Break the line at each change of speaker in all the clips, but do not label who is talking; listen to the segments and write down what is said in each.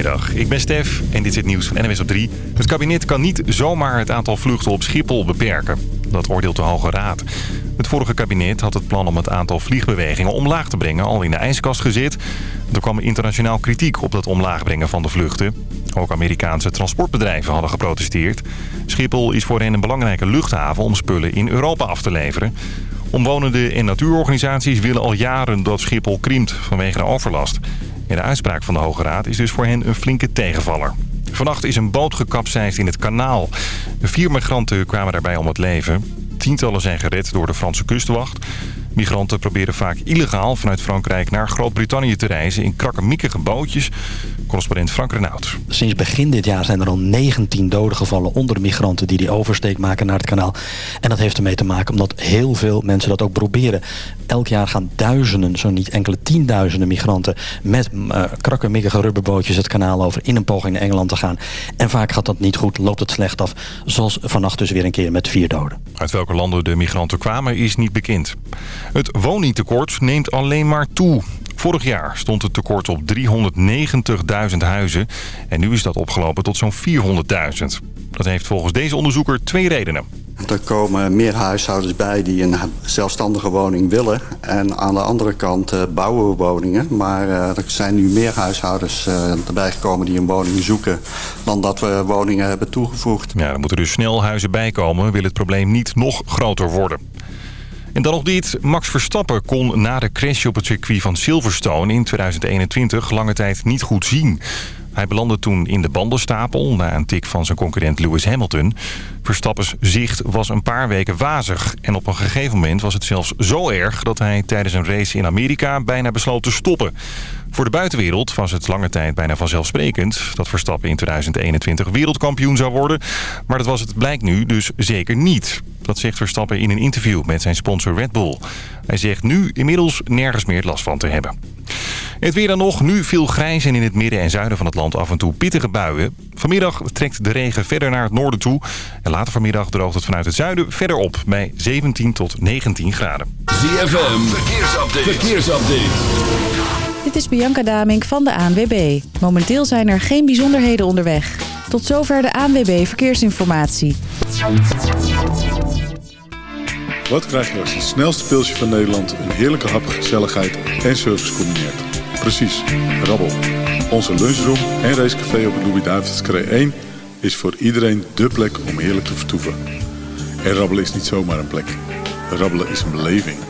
Goedemiddag, ik ben Stef en dit is het nieuws van NWS op 3. Het kabinet kan niet zomaar het aantal vluchten op Schiphol beperken. Dat oordeelt de Hoge Raad. Het vorige kabinet had het plan om het aantal vliegbewegingen omlaag te brengen al in de ijskast gezet. Er kwam internationaal kritiek op dat omlaag brengen van de vluchten. Ook Amerikaanse transportbedrijven hadden geprotesteerd. Schiphol is voor hen een belangrijke luchthaven om spullen in Europa af te leveren. Omwonenden en natuurorganisaties willen al jaren dat Schiphol krimpt vanwege de overlast. De uitspraak van de Hoge Raad is dus voor hen een flinke tegenvaller. Vannacht is een boot gekapseist in het kanaal. Vier migranten kwamen daarbij om het leven. Tientallen zijn gered door de Franse kustwacht. Migranten proberen vaak illegaal vanuit Frankrijk naar Groot-Brittannië te reizen in krakkemikkige bootjes. Correspondent Frank Renaud.
Sinds begin dit jaar zijn er al 19 doden gevallen onder de migranten die die oversteek maken naar het kanaal. En dat heeft ermee te maken omdat heel veel mensen dat ook proberen. Elk jaar gaan duizenden, zo niet enkele tienduizenden migranten met uh, krakkemikkige rubberbootjes het kanaal over in een poging naar Engeland te gaan. En vaak gaat dat niet goed, loopt het slecht af. Zoals vannacht dus weer een keer met vier doden.
Uit welke landen de migranten kwamen is niet bekend. Het woningtekort neemt alleen maar toe. Vorig jaar stond het tekort op 390.000 huizen. En nu is dat opgelopen tot zo'n 400.000. Dat heeft volgens deze onderzoeker twee redenen.
Er komen meer huishoudens bij die een zelfstandige woning willen. En aan de andere kant uh, bouwen we woningen. Maar uh, er zijn nu meer huishoudens uh, erbij gekomen die een woning zoeken... dan dat we woningen hebben toegevoegd.
Ja, er moeten dus snel huizen bijkomen. Wil het probleem niet nog groter worden. En dan nog dit. Max Verstappen kon na de crash op het circuit van Silverstone in 2021 lange tijd niet goed zien. Hij belandde toen in de bandenstapel na een tik van zijn concurrent Lewis Hamilton. Verstappens zicht was een paar weken wazig. En op een gegeven moment was het zelfs zo erg dat hij tijdens een race in Amerika bijna besloot te stoppen. Voor de buitenwereld was het lange tijd bijna vanzelfsprekend dat Verstappen in 2021 wereldkampioen zou worden. Maar dat was het blijkt nu dus zeker niet. Dat zegt Verstappen in een interview met zijn sponsor Red Bull. Hij zegt nu inmiddels nergens meer last van te hebben. Het weer dan nog. Nu veel grijs en in het midden en zuiden van het land af en toe pittige buien. Vanmiddag trekt de regen verder naar het noorden toe. En later vanmiddag droogt het vanuit het zuiden verder op bij 17 tot 19 graden.
ZFM, verkeersupdate. verkeersupdate.
Dit is Bianca Damink van de ANWB. Momenteel zijn er geen bijzonderheden onderweg. Tot zover de ANWB Verkeersinformatie.
Wat krijg je als het snelste pilsje van Nederland... een heerlijke hap, gezelligheid en service combineert? Precies, rabbel. Onze lunchroom en racecafé op de Louis-David's 1... is voor iedereen dé plek om heerlijk te vertoeven. En rabbelen is niet zomaar een plek. Rabbelen is een beleving.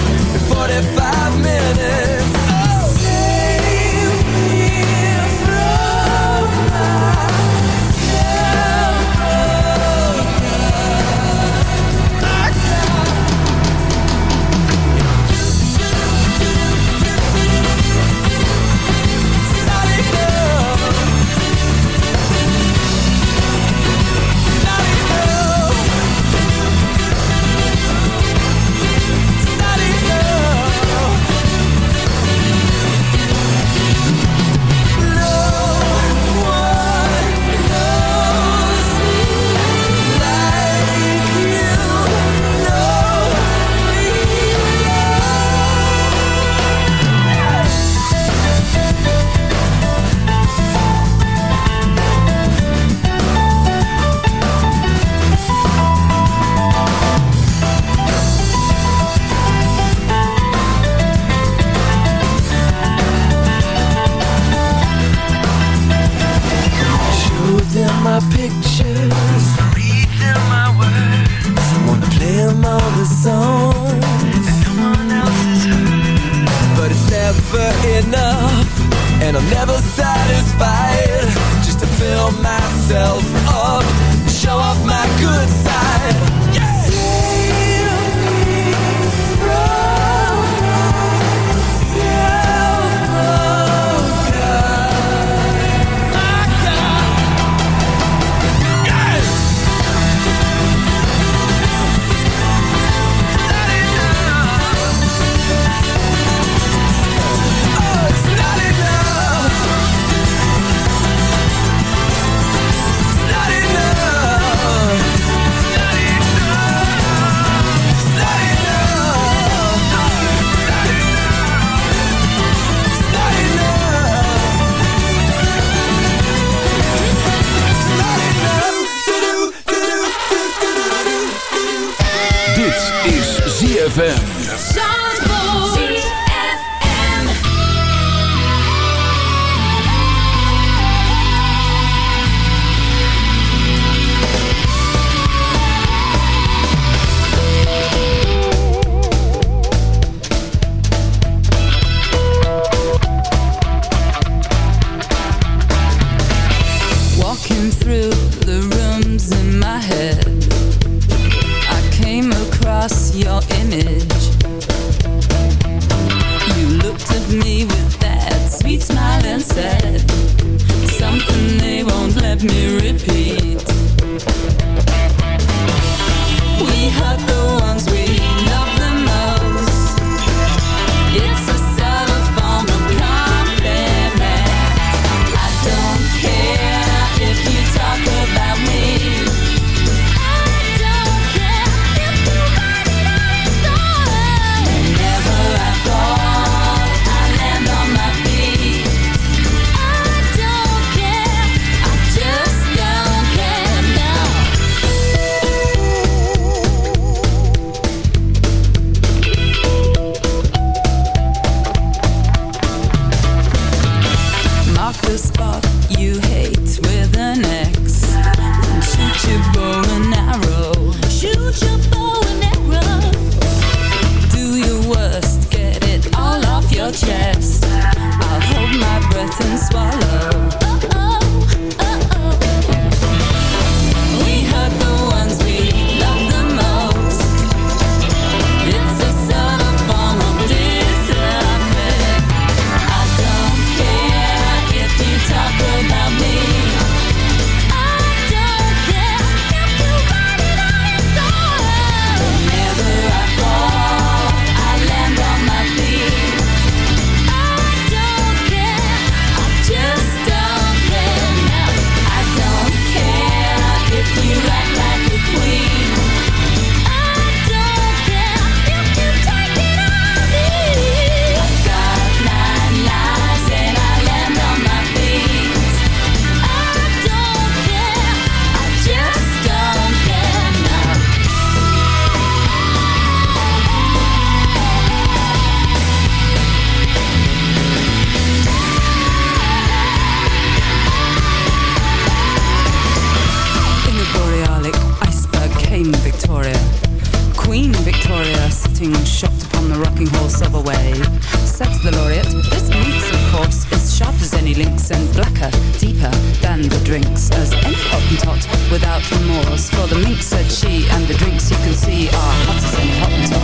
45 minutes up, show off my good side.
remorse For the mink said she And the drinks you can see are hotter than hot.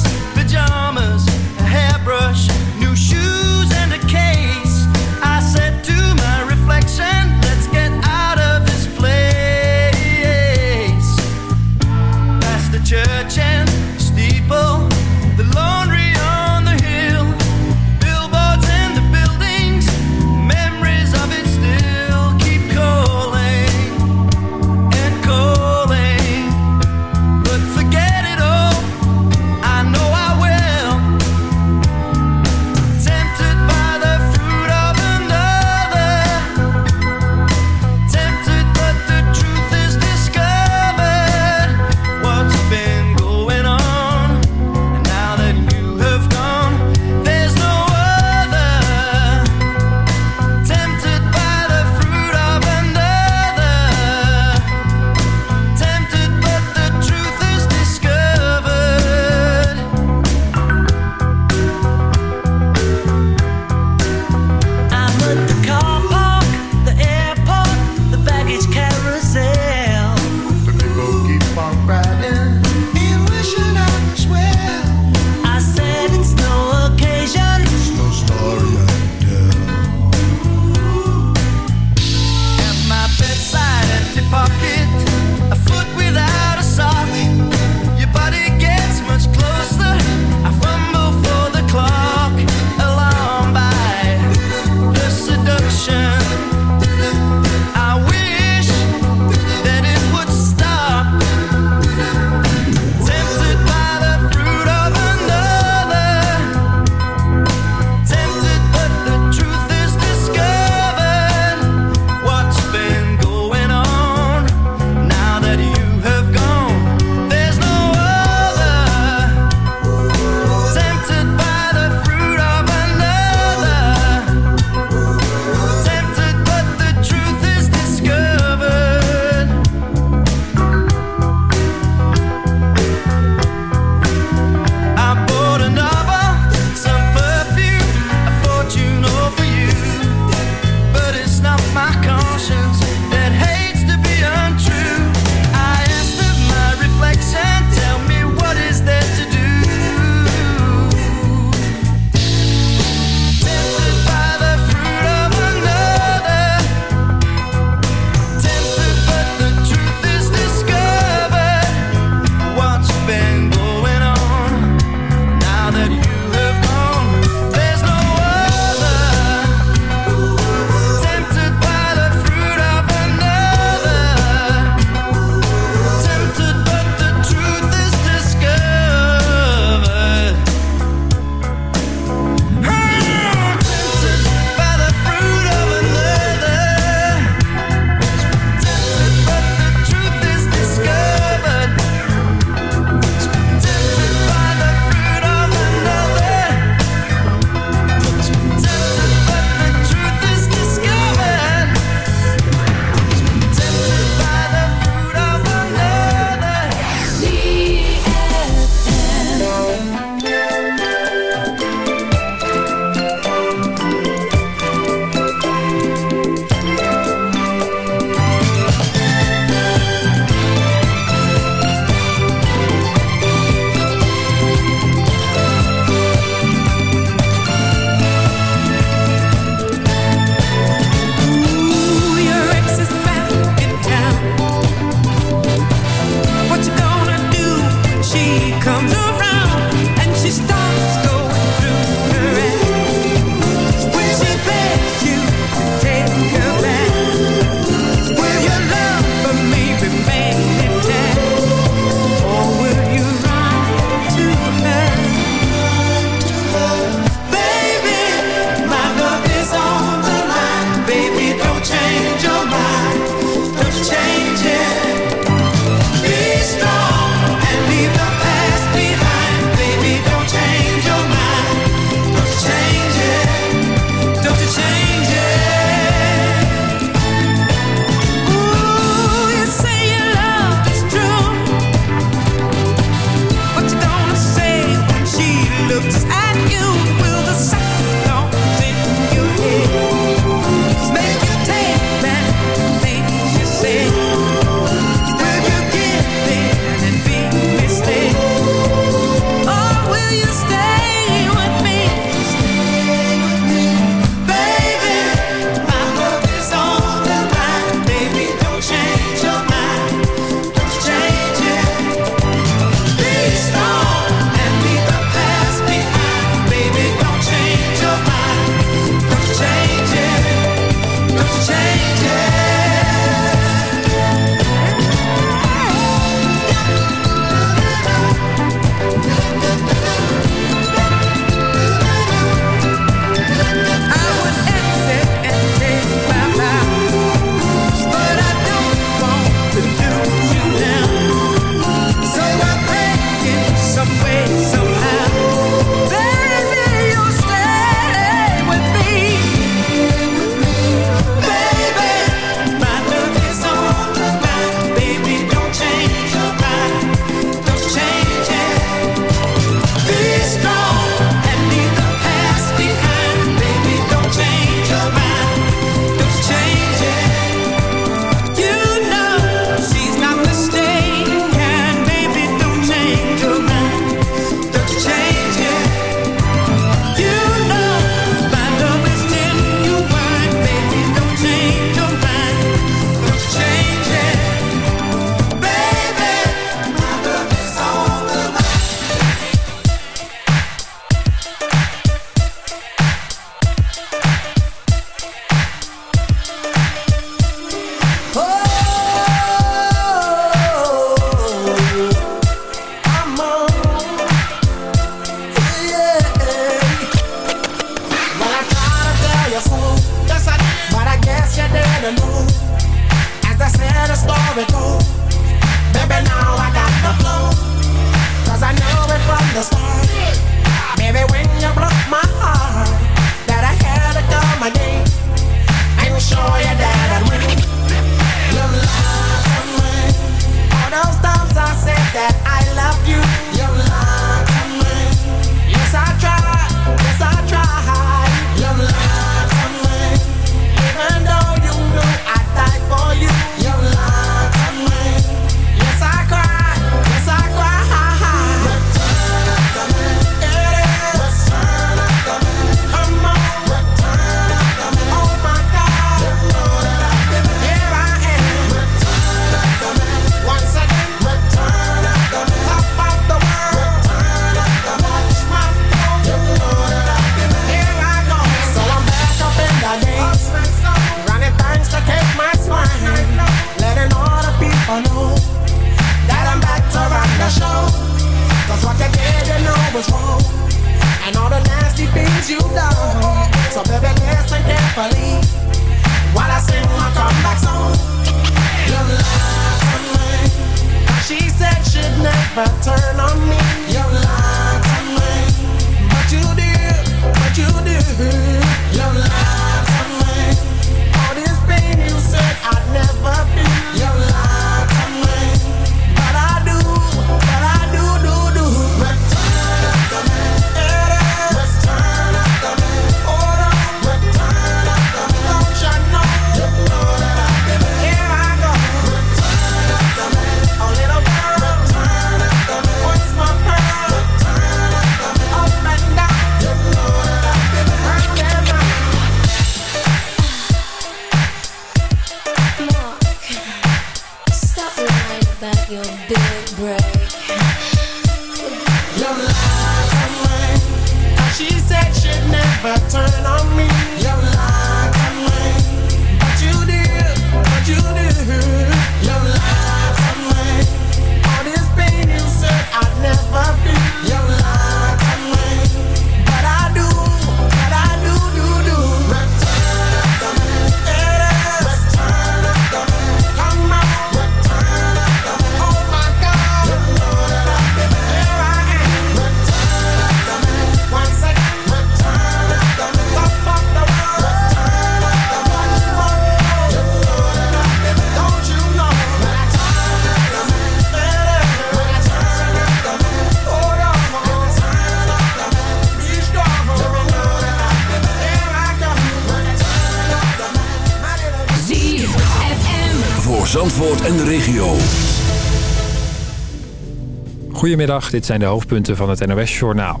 Goedemiddag, dit zijn de hoofdpunten van het NOS-journaal.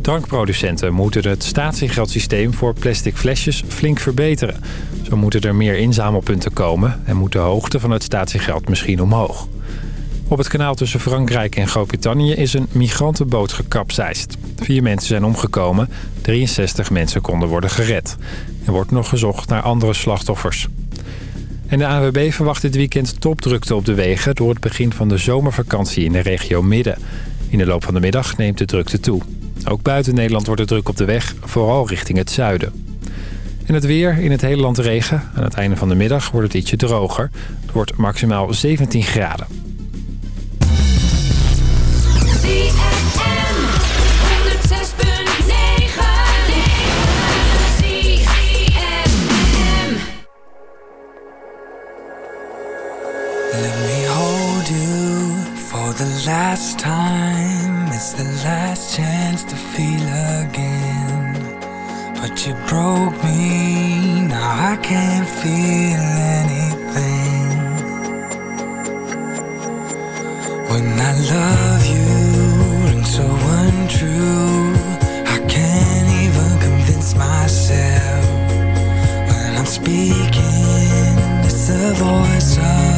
Drankproducenten moeten het statiegeldsysteem voor plastic flesjes flink verbeteren. Zo moeten er meer inzamelpunten komen en moet de hoogte van het statiegeld misschien omhoog. Op het kanaal tussen Frankrijk en Groot-Brittannië is een migrantenboot gekapseist. Vier mensen zijn omgekomen, 63 mensen konden worden gered. Er wordt nog gezocht naar andere slachtoffers. En de ANWB verwacht dit weekend topdrukte op de wegen... door het begin van de zomervakantie in de regio Midden. In de loop van de middag neemt de drukte toe. Ook buiten Nederland wordt het druk op de weg, vooral richting het zuiden. En het weer in het hele land regen. Aan het einde van de middag wordt het ietsje droger. Het wordt maximaal 17 graden.
Let me hold you for the last time. It's the last chance to feel again. But you broke me, now I can't feel anything. When I love you, rings so untrue. I can't even convince myself when I'm speaking. It's the voice of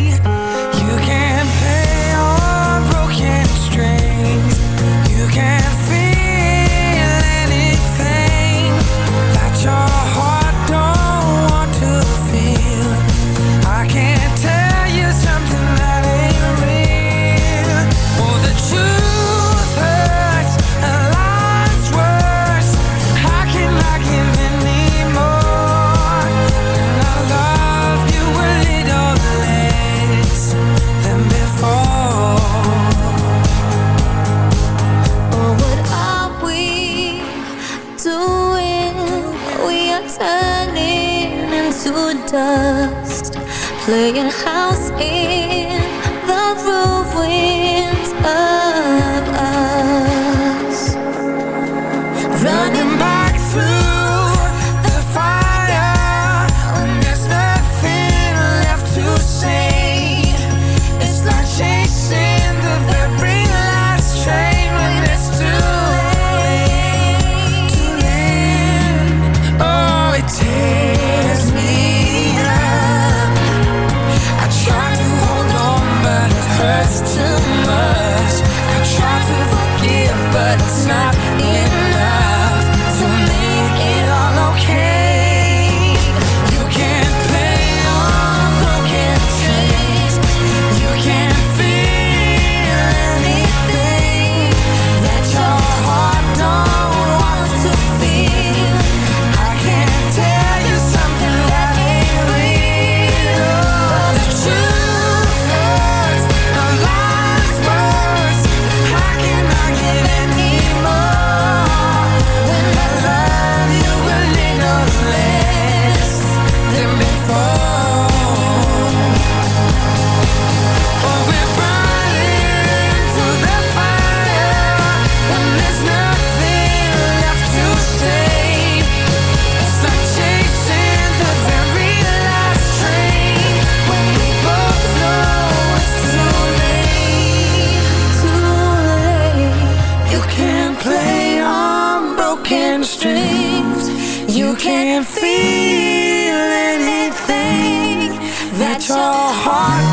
Into dust, playing house in the ruins of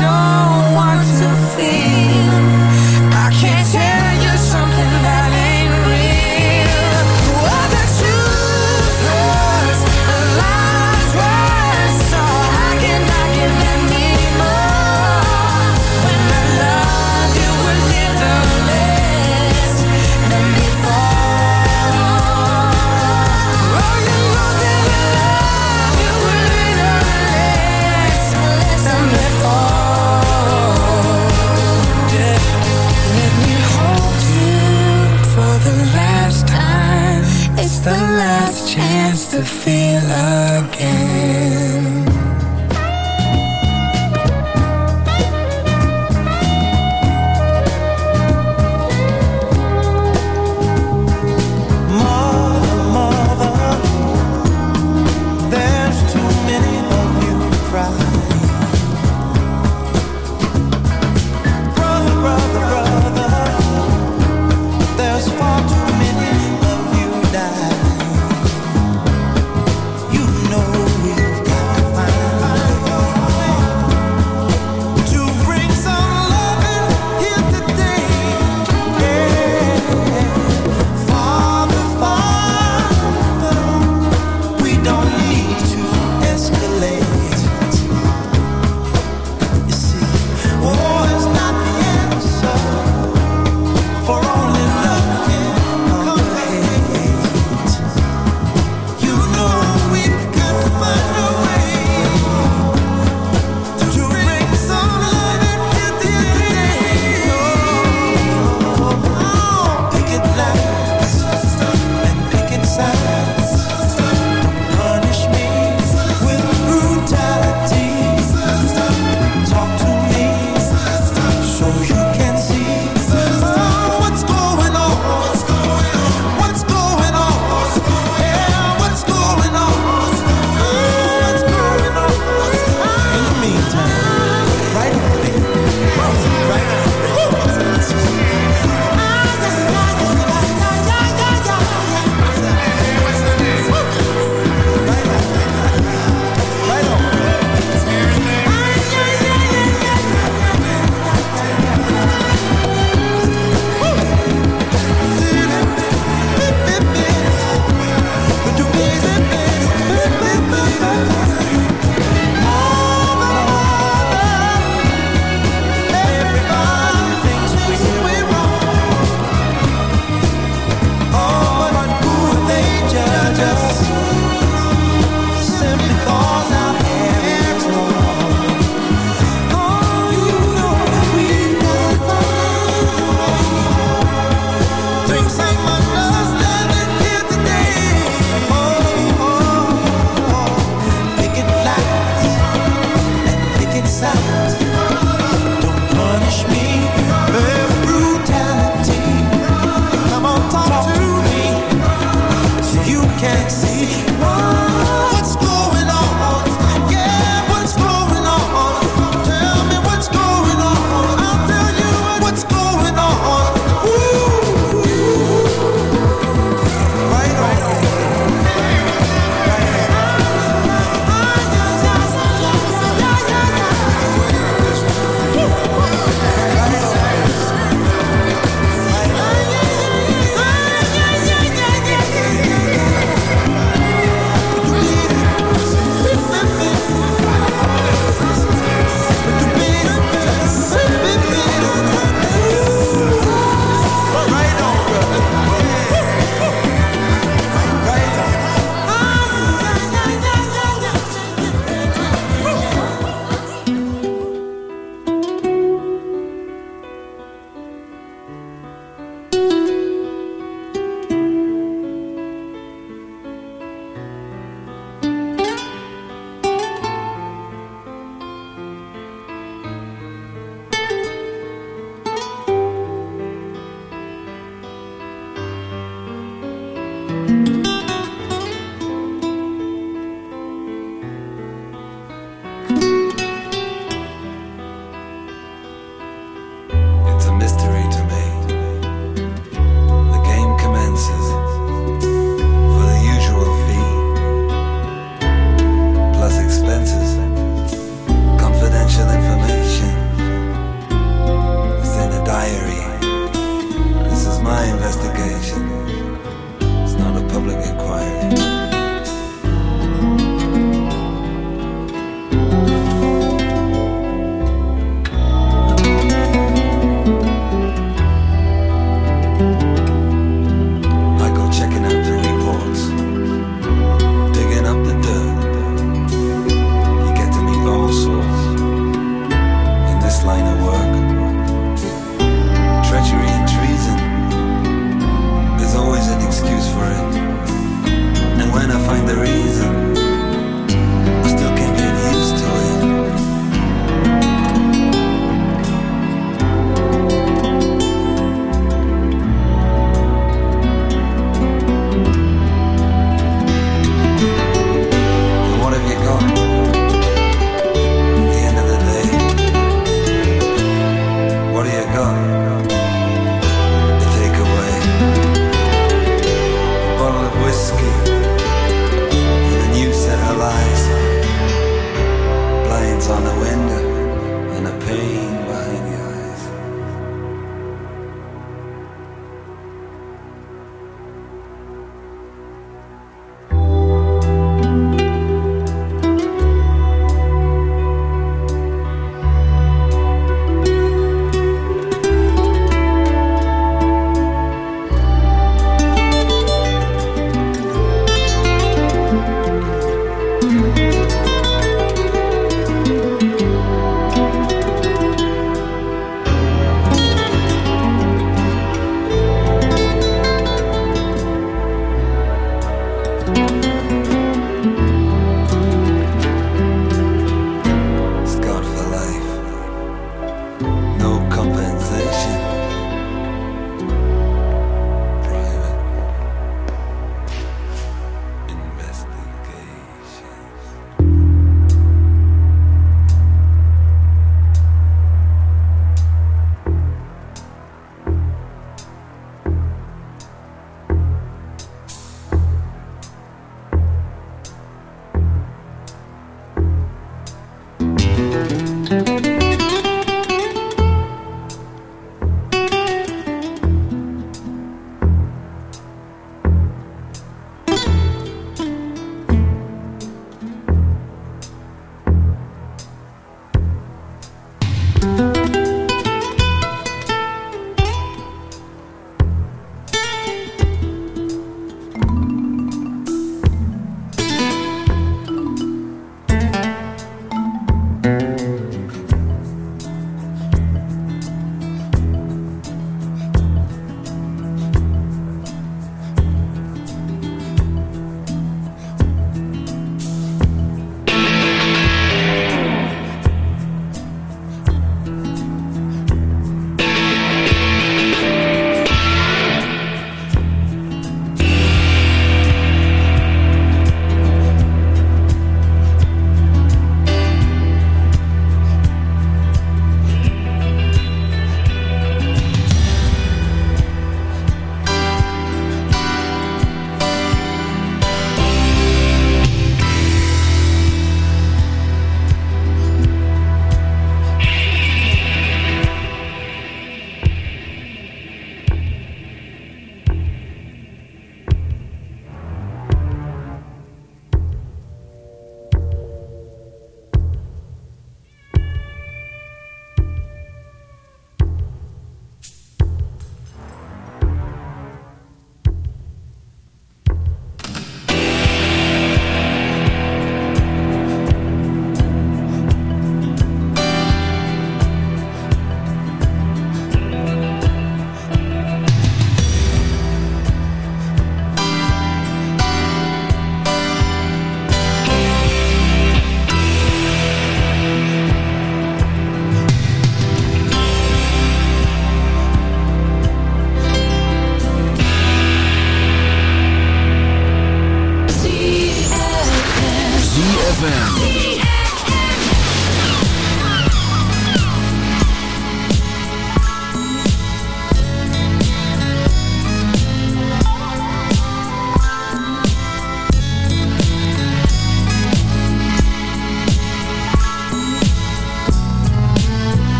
storm to
feel again.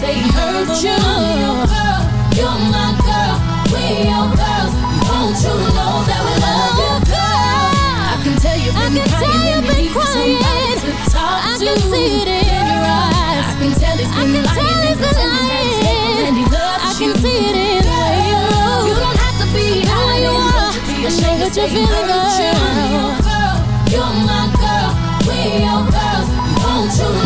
they hurt you. You're my girl, we girls. Won't you know that we love you, girl? I can tell you've been I crying, you been crying. To talk
I
to.
can see it in your eyes.
I can tell he's been lying.
Tell he's been
lying. And he loves
I can you. see it in the way you look.
You don't have to be how
you are. I know that you're feeling
hurt. You're my girl, we are girls. Won't you